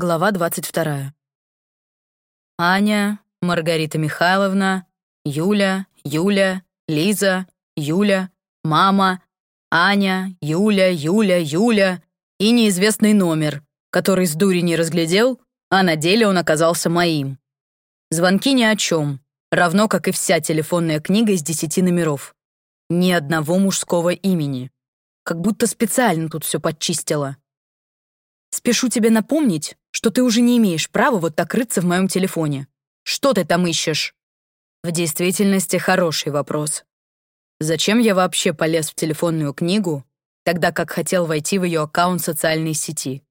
Глава 22. Аня, Маргарита Михайловна, Юля, Юля, Лиза, Юля, мама, Аня, Юля, Юля, Юля и неизвестный номер, который с дури не разглядел, а на деле он оказался моим. Звонки ни о чем, равно как и вся телефонная книга из десяти номеров. Ни одного мужского имени. Как будто специально тут все подчистила. Спешу тебе напомнить, что ты уже не имеешь права вот так рыться в моем телефоне. Что ты там ищешь? В действительности хороший вопрос. Зачем я вообще полез в телефонную книгу, тогда как хотел войти в ее аккаунт социальной сети?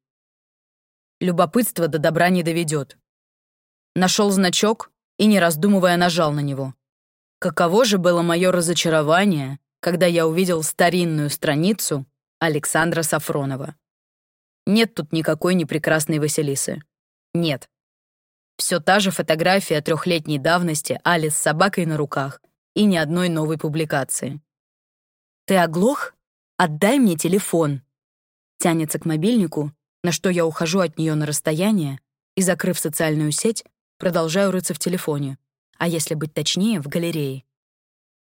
Любопытство до добра не доведет. Нашел значок и, не раздумывая, нажал на него. Каково же было мое разочарование, когда я увидел старинную страницу Александра Сафронова. Нет тут никакой непрекрасной Василисы. Нет. Все та же фотография трехлетней давности Али с собакой на руках и ни одной новой публикации. «Ты оглох? Отдай мне телефон!» Тянется к мобильнику, на что я ухожу от нее на расстояние и, закрыв социальную сеть, продолжаю рыться в телефоне, а если быть точнее, в галерее.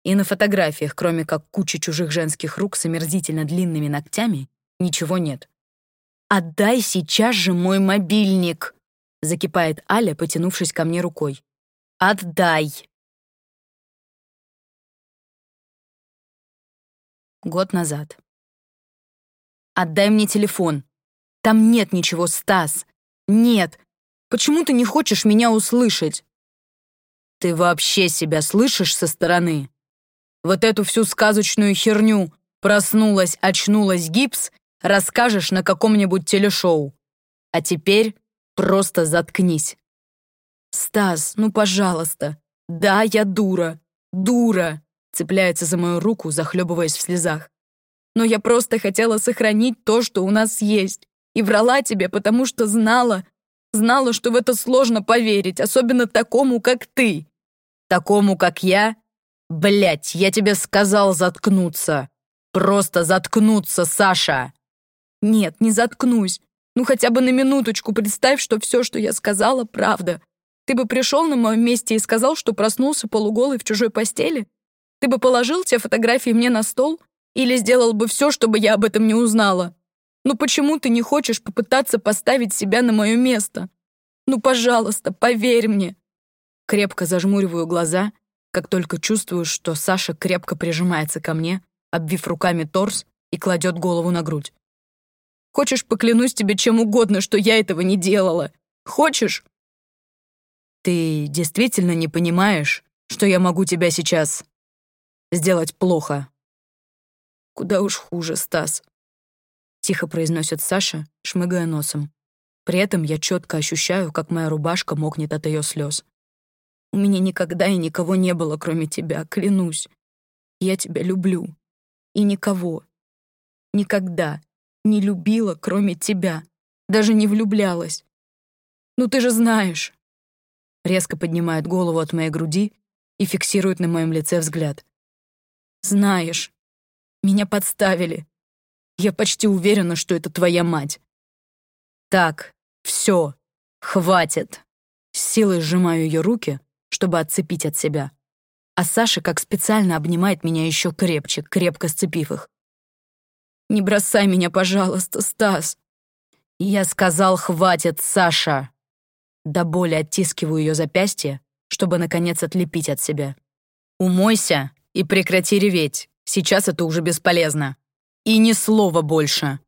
И на фотографиях, кроме как кучи чужих женских рук с омерзительно длинными ногтями, ничего нет. «Отдай сейчас же мой мобильник!» — закипает Аля, потянувшись ко мне рукой. «Отдай!» Год назад. «Отдай мне телефон. Там нет ничего, Стас. Нет. Почему ты не хочешь меня услышать?» «Ты вообще себя слышишь со стороны? Вот эту всю сказочную херню проснулась, очнулась гипс расскажешь на каком-нибудь телешоу. А теперь просто заткнись. Стас, ну пожалуйста. Да, я дура. Дура. Цепляется за мою руку, захлебываясь в слезах. Но я просто хотела сохранить то, что у нас есть. И врала тебе, потому что знала, знала, что в это сложно поверить, особенно такому, как ты. Такому, как я? Блять, я тебе сказал заткнуться. Просто заткнуться, Саша. Нет, не заткнусь. Ну хотя бы на минуточку представь, что все, что я сказала, правда. Ты бы пришел на моем месте и сказал, что проснулся полуголый в чужой постели? Ты бы положил те фотографии мне на стол? Или сделал бы все, чтобы я об этом не узнала? Ну почему ты не хочешь попытаться поставить себя на мое место? Ну, пожалуйста, поверь мне. Крепко зажмуриваю глаза, как только чувствую, что Саша крепко прижимается ко мне, обвив руками торс и кладет голову на грудь. Хочешь, поклянусь тебе чем угодно, что я этого не делала? Хочешь? Ты действительно не понимаешь, что я могу тебя сейчас сделать плохо? Куда уж хуже, Стас. Тихо произносит Саша, шмыгая носом. При этом я четко ощущаю, как моя рубашка мокнет от ее слез. У меня никогда и никого не было, кроме тебя, клянусь. Я тебя люблю. И никого. Никогда не любила, кроме тебя. Даже не влюблялась. Ну ты же знаешь. Резко поднимает голову от моей груди и фиксирует на моем лице взгляд. Знаешь, меня подставили. Я почти уверена, что это твоя мать. Так, все, хватит. С силой сжимаю ее руки, чтобы отцепить от себя. А Саша как специально обнимает меня еще крепче, крепко сцепив их. Не бросай меня, пожалуйста, Стас. Я сказал, хватит, Саша. До боли оттискиваю ее запястье, чтобы, наконец, отлепить от себя. Умойся и прекрати реветь. Сейчас это уже бесполезно. И ни слова больше.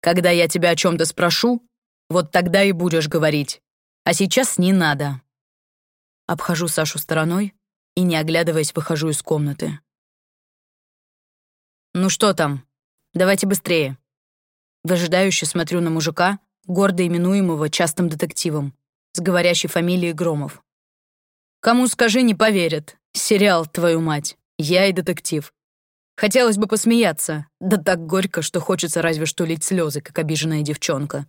Когда я тебя о чем-то спрошу, вот тогда и будешь говорить. А сейчас не надо. Обхожу Сашу стороной и, не оглядываясь, выхожу из комнаты. «Ну что там?» Давайте быстрее. Выжидающе смотрю на мужика, гордо именуемого частым детективом, с говорящей фамилией Громов. Кому скажи, не поверят. Сериал, твою мать. Я и детектив. Хотелось бы посмеяться, да так горько, что хочется разве что лить слезы, как обиженная девчонка.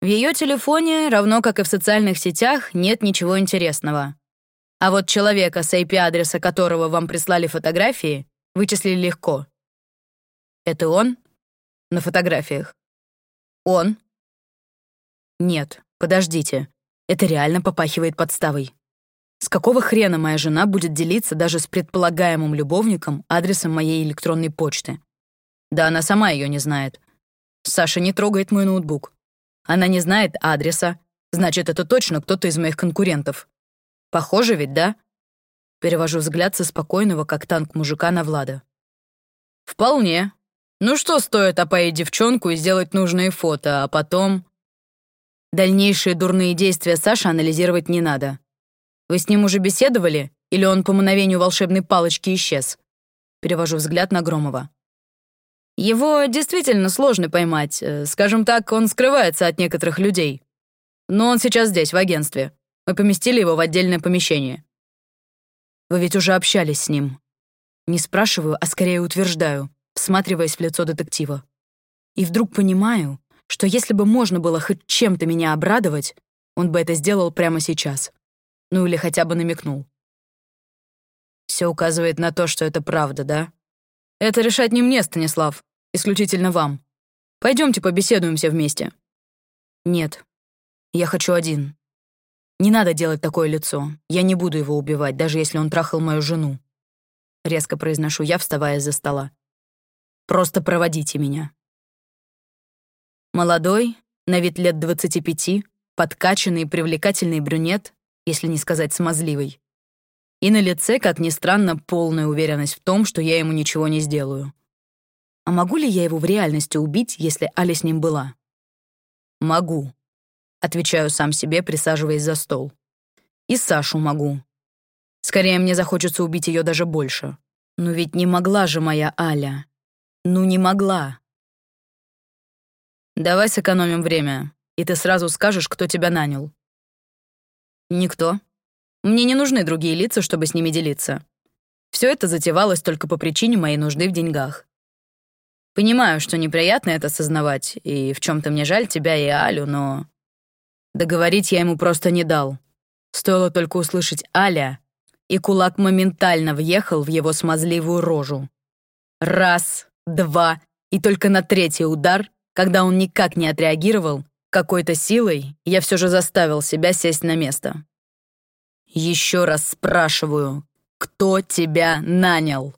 В ее телефоне, равно как и в социальных сетях, нет ничего интересного. А вот человека, с IP-адреса которого вам прислали фотографии, вычислили легко. Это он? На фотографиях. Он. Нет, подождите. Это реально попахивает подставой. С какого хрена моя жена будет делиться даже с предполагаемым любовником адресом моей электронной почты? Да она сама ее не знает. Саша не трогает мой ноутбук. Она не знает адреса, значит, это точно кто-то из моих конкурентов. Похоже ведь, да? Перевожу взгляд со спокойного, как танк мужика, на Влада. «Вполне. Ну что стоит опоить девчонку и сделать нужные фото, а потом...» Дальнейшие дурные действия Саши анализировать не надо. Вы с ним уже беседовали, или он по мановению волшебной палочки исчез? Перевожу взгляд на Громова. Его действительно сложно поймать. Э, скажем так, он скрывается от некоторых людей. Но он сейчас здесь, в агентстве. Мы поместили его в отдельное помещение. Вы ведь уже общались с ним. Не спрашиваю, а скорее утверждаю, всматриваясь в лицо детектива. И вдруг понимаю, что если бы можно было хоть чем-то меня обрадовать, он бы это сделал прямо сейчас. Ну или хотя бы намекнул. Все указывает на то, что это правда, да? Это решать не мне, Станислав, исключительно вам. Пойдемте побеседуем все вместе. Нет, я хочу один. Не надо делать такое лицо. Я не буду его убивать, даже если он трахал мою жену. Резко произношу я, вставая из-за стола. Просто проводите меня. Молодой, на вид лет 25, подкачанный и привлекательный брюнет, если не сказать смазливый. И на лице, как ни странно, полная уверенность в том, что я ему ничего не сделаю. А могу ли я его в реальности убить, если Али с ним была? Могу. Отвечаю сам себе, присаживаясь за стол. И Сашу могу. Скорее, мне захочется убить ее даже больше. Но ведь не могла же моя Аля. Ну, не могла. Давай сэкономим время, и ты сразу скажешь, кто тебя нанял. Никто. Мне не нужны другие лица, чтобы с ними делиться. Все это затевалось только по причине моей нужды в деньгах. Понимаю, что неприятно это осознавать, и в чем то мне жаль тебя и Алю, но... Договорить я ему просто не дал. Стоило только услышать «Аля», и кулак моментально въехал в его смазливую рожу. Раз, два, и только на третий удар, когда он никак не отреагировал, какой-то силой я все же заставил себя сесть на место. Еще раз спрашиваю, кто тебя нанял?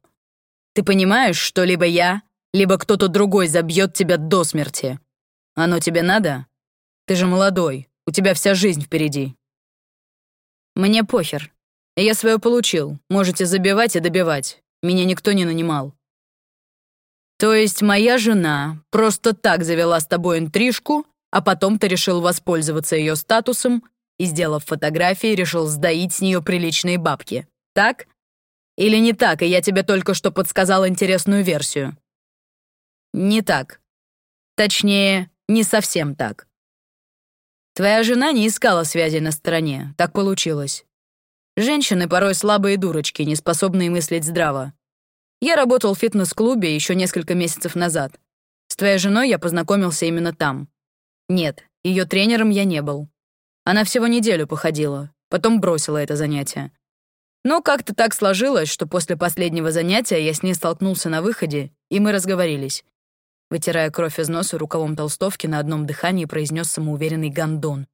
Ты понимаешь, что либо я, либо кто-то другой забьет тебя до смерти? Оно тебе надо? Ты же молодой, у тебя вся жизнь впереди. Мне похер. Я свое получил. Можете забивать и добивать. Меня никто не нанимал. То есть моя жена просто так завела с тобой интрижку, а потом ты решил воспользоваться ее статусом и, сделав фотографии, решил сдаить с нее приличные бабки. Так? Или не так, и я тебе только что подсказал интересную версию? Не так. Точнее, не совсем так. Твоя жена не искала связи на стороне, так получилось. Женщины порой слабые дурочки, не способные мыслить здраво. Я работал в фитнес-клубе еще несколько месяцев назад. С твоей женой я познакомился именно там. Нет, ее тренером я не был. Она всего неделю походила, потом бросила это занятие. Но как-то так сложилось, что после последнего занятия я с ней столкнулся на выходе, и мы разговорились. Вытирая кровь из носа рукавом толстовки, на одном дыхании произнес самоуверенный гондон.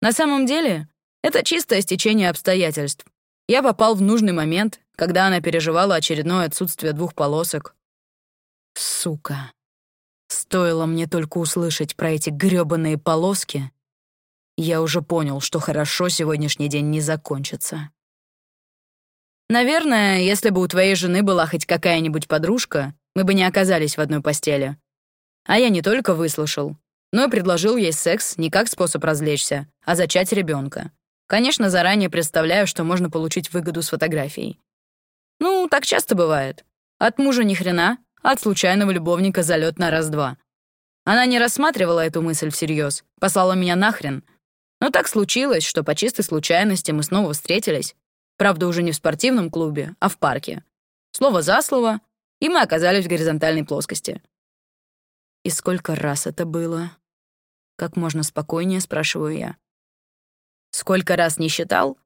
На самом деле, это чистое стечение обстоятельств. Я попал в нужный момент, когда она переживала очередное отсутствие двух полосок. Сука. Стоило мне только услышать про эти грёбаные полоски, я уже понял, что хорошо сегодняшний день не закончится. Наверное, если бы у твоей жены была хоть какая-нибудь подружка, мы бы не оказались в одной постели. А я не только выслушал, но и предложил ей секс не как способ развлечься, а зачать ребенка. Конечно, заранее представляю, что можно получить выгоду с фотографией. Ну, так часто бывает. От мужа ни хрена, от случайного любовника залет на раз-два. Она не рассматривала эту мысль всерьез, послала меня нахрен. Но так случилось, что по чистой случайности мы снова встретились. Правда, уже не в спортивном клубе, а в парке. Слово за слово, и мы оказались в горизонтальной плоскости. «И сколько раз это было?» Как можно спокойнее, спрашиваю я. Сколько раз не считал,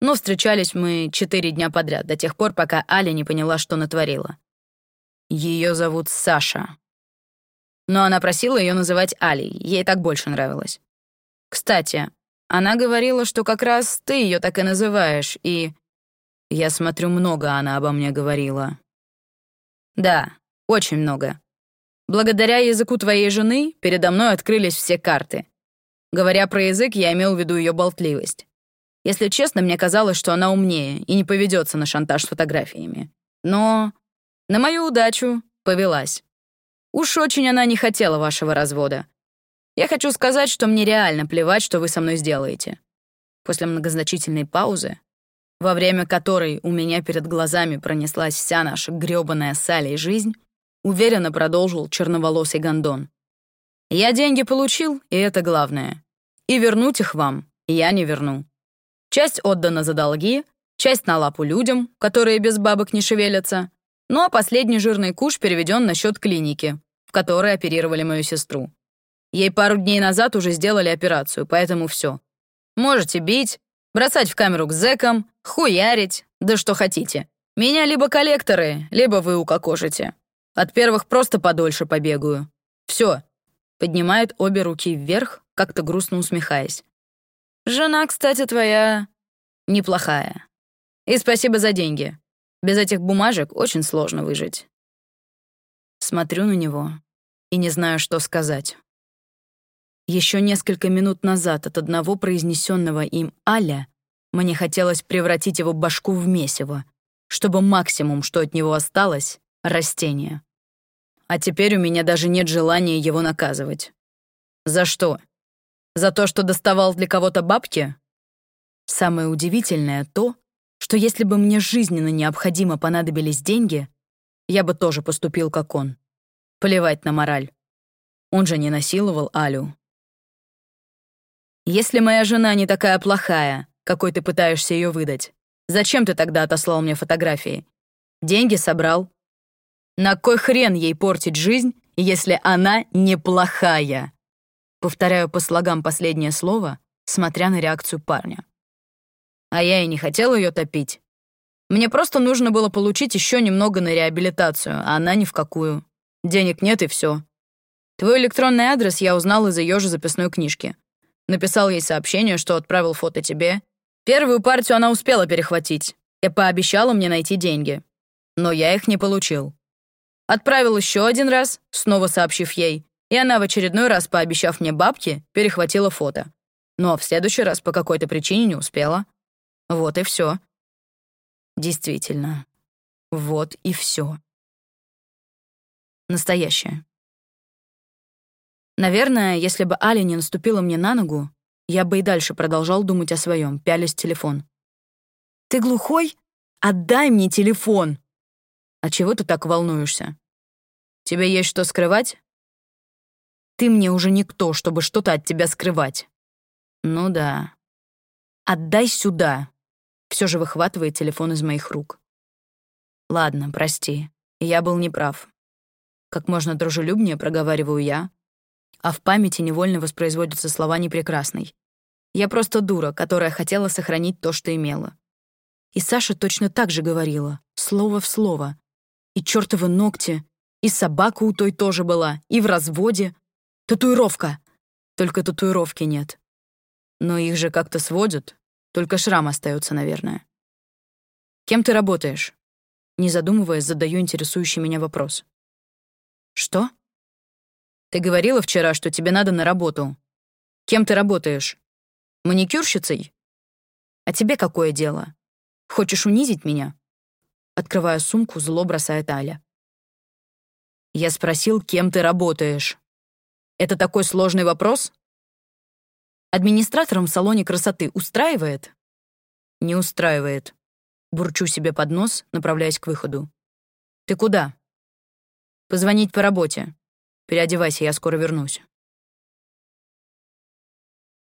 но встречались мы четыре дня подряд, до тех пор, пока Аля не поняла, что натворила. Ее зовут Саша. Но она просила ее называть Алей, ей так больше нравилось. Кстати, она говорила, что как раз ты ее так и называешь, и... Я смотрю, много она обо мне говорила. Да, очень много. Благодаря языку твоей жены передо мной открылись все карты. Говоря про язык, я имел в виду ее болтливость. Если честно, мне казалось, что она умнее и не поведется на шантаж с фотографиями. Но на мою удачу повелась. Уж очень она не хотела вашего развода. Я хочу сказать, что мне реально плевать, что вы со мной сделаете. После многозначительной паузы, во время которой у меня перед глазами пронеслась вся наша грёбаная с Алей жизнь, уверенно продолжил черноволосый гондон. Я деньги получил, и это главное. И вернуть их вам я не верну. Часть отдана за долги, часть на лапу людям, которые без бабок не шевелятся, ну а последний жирный куш переведен на счет клиники, в которой оперировали мою сестру. Ей пару дней назад уже сделали операцию, поэтому все. Можете бить, бросать в камеру к зэкам, хуярить, да что хотите. Меня либо коллекторы, либо вы укокошите. От первых просто подольше побегаю. Все. Поднимает обе руки вверх, как-то грустно усмехаясь. Жена, кстати, твоя неплохая. И спасибо за деньги. Без этих бумажек очень сложно выжить. Смотрю на него и не знаю, что сказать. Еще несколько минут назад от одного произнесенного им «Аля» мне хотелось превратить его башку в месиво, чтобы максимум, что от него осталось — растение. А теперь у меня даже нет желания его наказывать. За что? За то, что доставал для кого-то бабки? Самое удивительное то, что если бы мне жизненно необходимо понадобились деньги, я бы тоже поступил как он. Плевать на мораль. Он же не насиловал Алю. Если моя жена не такая плохая, какой ты пытаешься ее выдать, зачем ты тогда отослал мне фотографии? Деньги собрал. На кой хрен ей портить жизнь, если она неплохая? Повторяю по слогам последнее слово, смотря на реакцию парня. А я и не хотел ее топить. Мне просто нужно было получить еще немного на реабилитацию, а она ни в какую. Денег нет и все. Твой электронный адрес я узнал из ее же записной книжки. Написал ей сообщение, что отправил фото тебе. Первую партию она успела перехватить и пообещала мне найти деньги. Но я их не получил. Отправил еще один раз, снова сообщив ей, и она в очередной раз, пообещав мне бабки, перехватила фото. Но в следующий раз по какой-то причине не успела. Вот и все. Действительно, вот и все. Настоящее. Наверное, если бы Али не наступила мне на ногу, я бы и дальше продолжал думать о своем, пялясь телефон. «Ты глухой? Отдай мне телефон!» «А чего ты так волнуешься? Тебе есть что скрывать?» «Ты мне уже никто, чтобы что-то от тебя скрывать». «Ну да». «Отдай сюда!» Все же выхватывает телефон из моих рук. «Ладно, прости, я был неправ». Как можно дружелюбнее проговариваю я, а в памяти невольно воспроизводятся слова непрекрасной. Я просто дура, которая хотела сохранить то, что имела. И Саша точно так же говорила, слово в слово. И чертовы ногти, и собака у той тоже была, и в разводе. Татуировка! Только татуировки нет. Но их же как-то сводят, только шрам остается, наверное. Кем ты работаешь? Не задумываясь, задаю интересующий меня вопрос. Что? Ты говорила вчера, что тебе надо на работу. Кем ты работаешь? Маникюрщицей? А тебе какое дело? Хочешь унизить меня? Открывая сумку, зло бросает Аля. Я спросил, кем ты работаешь. Это такой сложный вопрос? Администратором в салоне красоты устраивает? Не устраивает. Бурчу себе под нос, направляясь к выходу. Ты куда? Позвонить по работе. Переодевайся, я скоро вернусь.